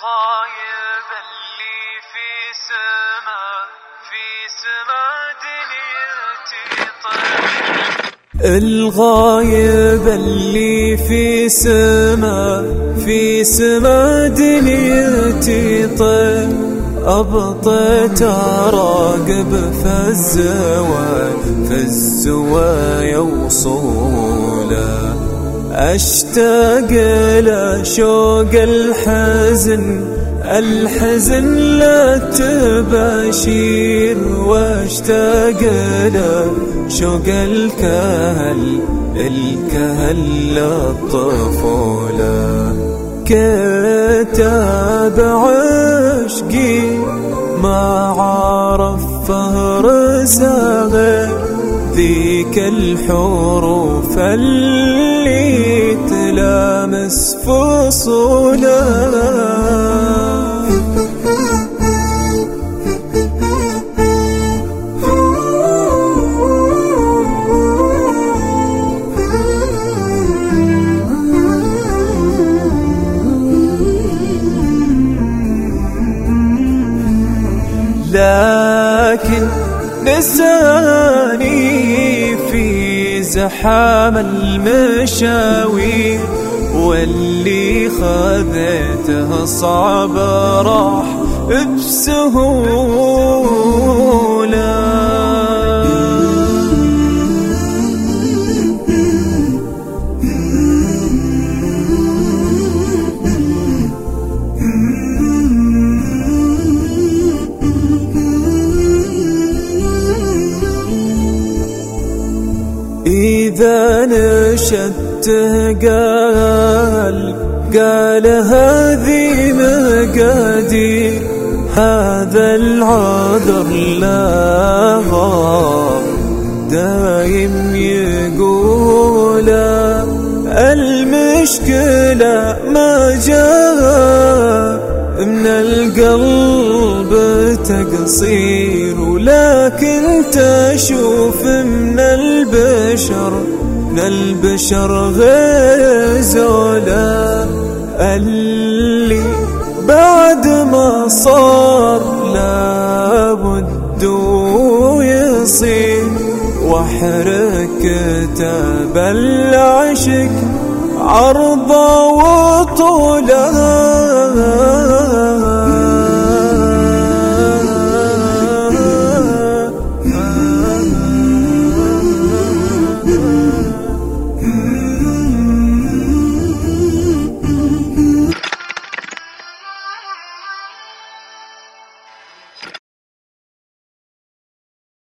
الغايب اللي في سما في سما دنيتي طيب. الغايب اللي في سما في سما دنيتي طيب. أبطيت أراقب فالزوايا فالزوايا وصوله أشتاق لشوق الحزن الحزن لا تباشير. وأشتاق لشوق الكهل الكهل للطفولة كتاب عشقي ما عرف فهرس غير ذيك الحروف اللي تلامس فصولها لكن نساني في زحام المشاوير واللي خذيته صعب راح بسهوله إذا نشدته قال قال هذه مقادير هذا العذر لا غار. دايم يقول المشكلة ما جاء من القلب تقصير ولكن تشوف من البشر من البشر غير زولا اللي بعد ما صار لابد يصير. واحرك كتاب العشق عرضة وطوله